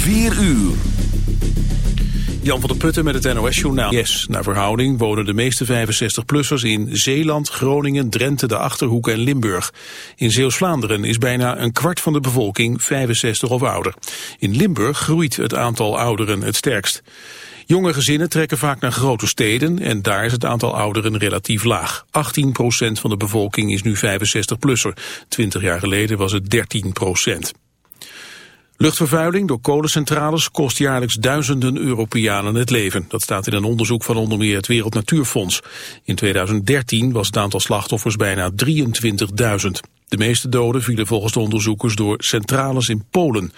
4 uur. Jan van der Putten met het NOS-journaal. Yes, naar verhouding wonen de meeste 65-plussers in Zeeland, Groningen, Drenthe, de Achterhoek en Limburg. In Zeeuws-Vlaanderen is bijna een kwart van de bevolking 65 of ouder. In Limburg groeit het aantal ouderen het sterkst. Jonge gezinnen trekken vaak naar grote steden en daar is het aantal ouderen relatief laag. 18% van de bevolking is nu 65-plusser. 20 jaar geleden was het 13 Luchtvervuiling door kolencentrales kost jaarlijks duizenden Europeanen het leven. Dat staat in een onderzoek van onder meer het Wereld Natuurfonds. In 2013 was het aantal slachtoffers bijna 23.000. De meeste doden vielen volgens de onderzoekers door centrales in Polen.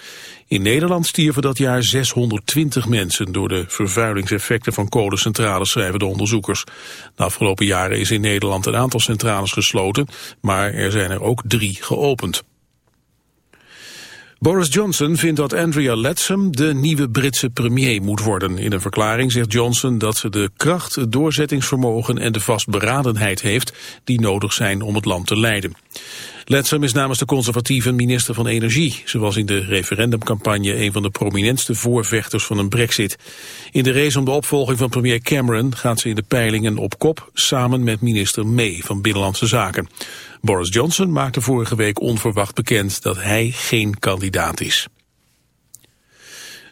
In Nederland stierven dat jaar 620 mensen door de vervuilingseffecten van kolencentrales, schrijven de onderzoekers. De afgelopen jaren is in Nederland een aantal centrales gesloten, maar er zijn er ook drie geopend. Boris Johnson vindt dat Andrea Leadsom de nieuwe Britse premier moet worden. In een verklaring zegt Johnson dat ze de kracht, het doorzettingsvermogen en de vastberadenheid heeft die nodig zijn om het land te leiden. Leadsom is namens de conservatieven minister van Energie. Ze was in de referendumcampagne een van de prominentste voorvechters van een brexit. In de race om de opvolging van premier Cameron gaat ze in de peilingen op kop samen met minister May van Binnenlandse Zaken. Boris Johnson maakte vorige week onverwacht bekend dat hij geen kandidaat is.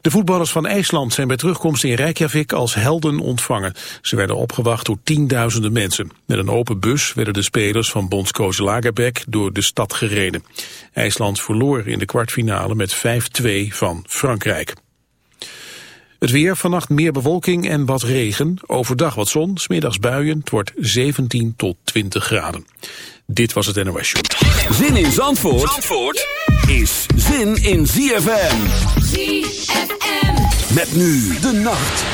De voetballers van IJsland zijn bij terugkomst in Reykjavik als helden ontvangen. Ze werden opgewacht door tienduizenden mensen. Met een open bus werden de spelers van bondscoach Lagerbäck door de stad gereden. IJsland verloor in de kwartfinale met 5-2 van Frankrijk. Het weer, vannacht meer bewolking en wat regen. Overdag wat zon, smiddags buien. Het wordt 17 tot 20 graden. Dit was het NOS Show. Zin in Zandvoort, Zandvoort is zin in ZFM. ZFM. Met nu de nacht.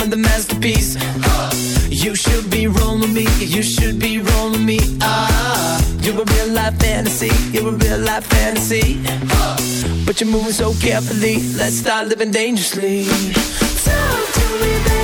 I'm the masterpiece. You should be rolling me. You should be rolling me. Ah. You're a real life fantasy. You're a real life fantasy. But you're moving so carefully. Let's start living dangerously. Talk to me, baby.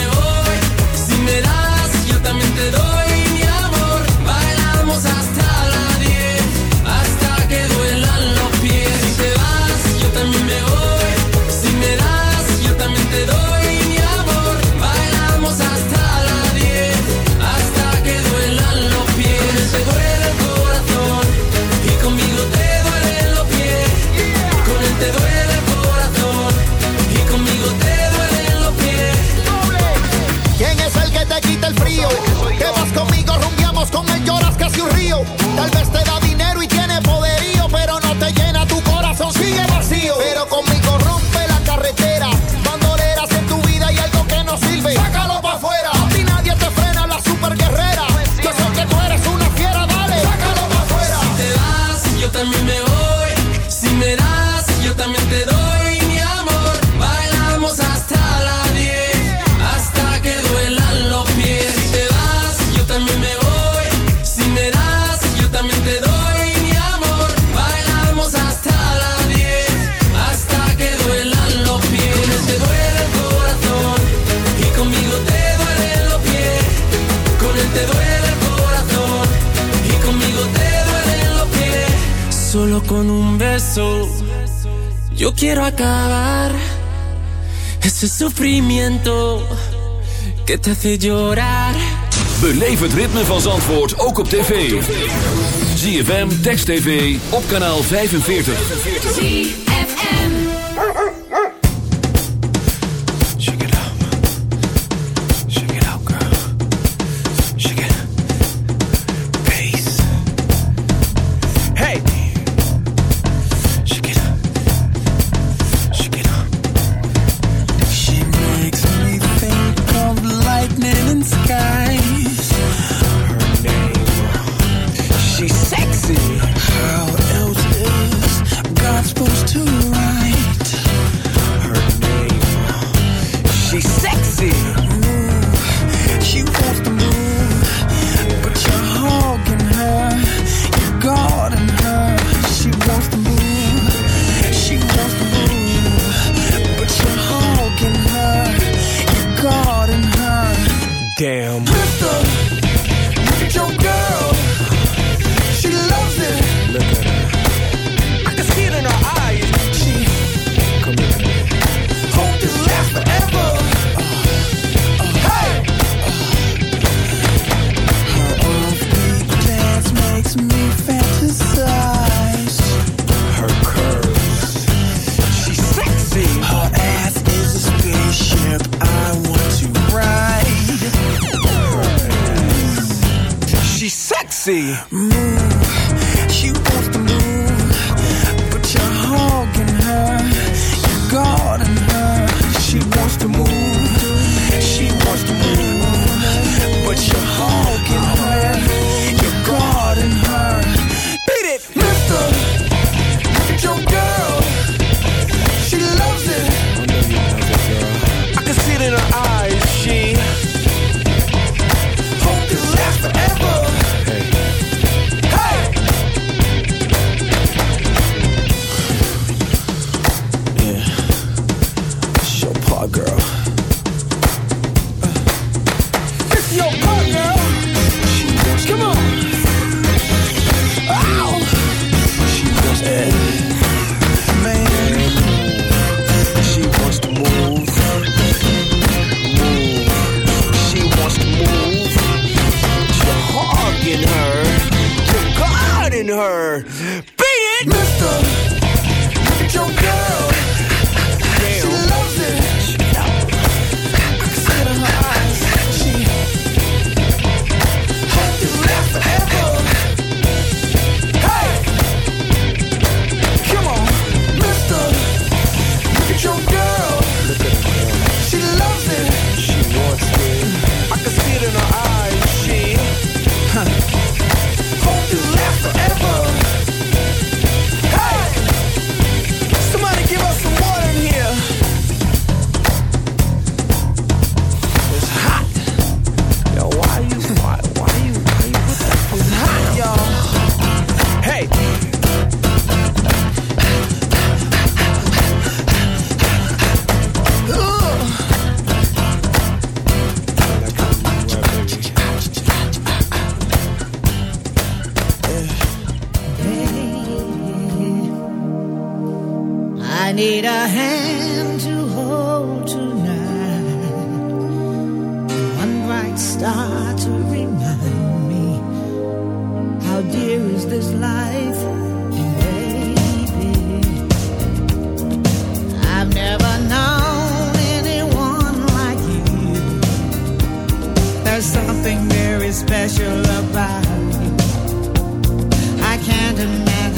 te llorar. Het ritme van Zandvoort ook op tv. Zie FM Text TV, op kanaal 45.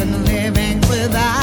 living without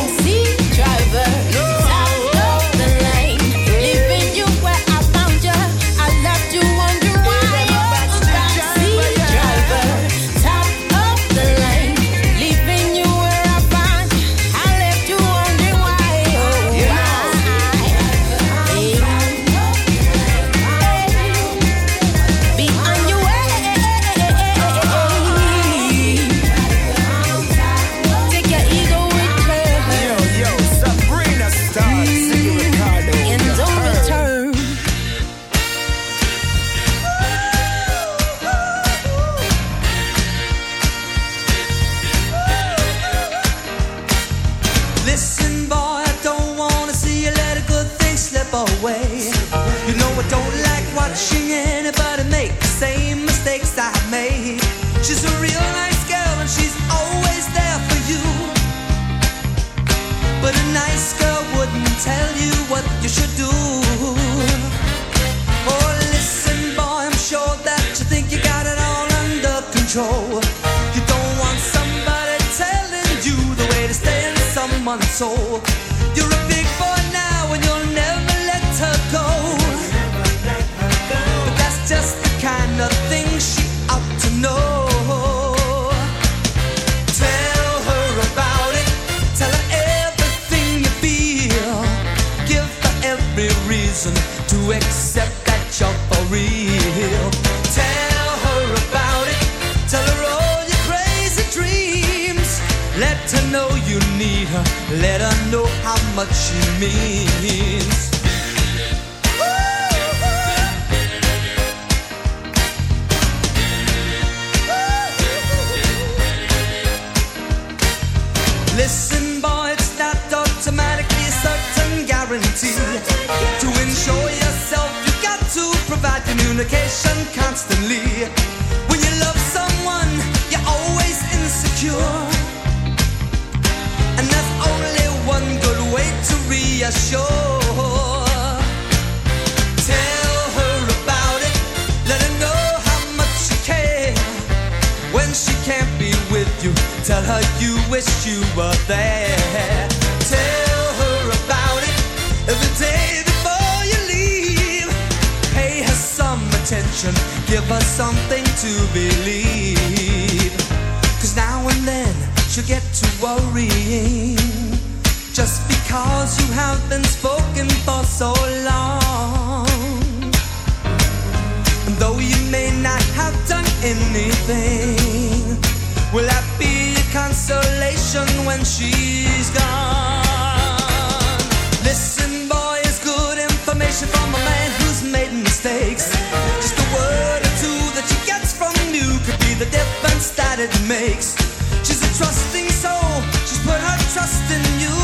us something to believe. Cause now and then she'll get to worrying. Just because you have been spoken for so long. And though you may not have done anything, will that be a consolation when she's gone? difference that it makes. She's a trusting soul, she's put her trust in you.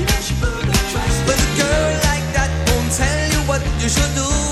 Yeah, she put her trust but a girl like that won't tell you what you should do.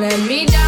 let me down.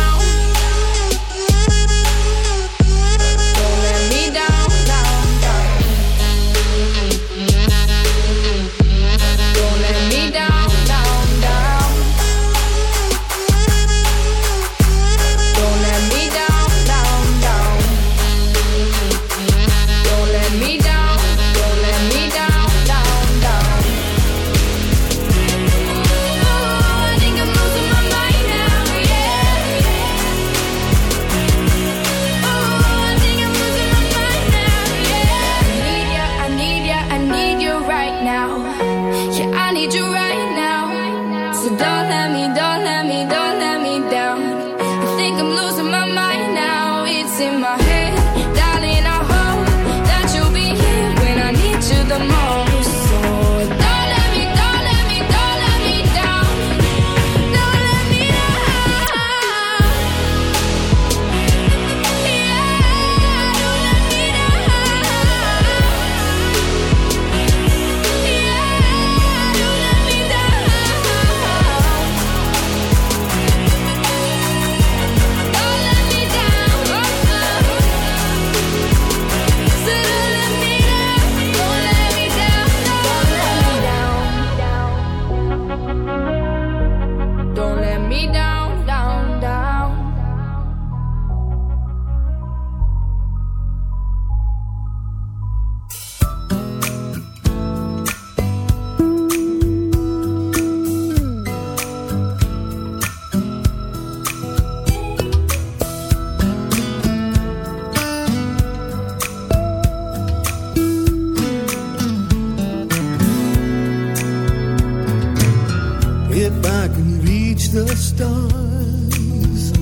if I can reach the stars,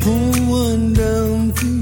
pull one down to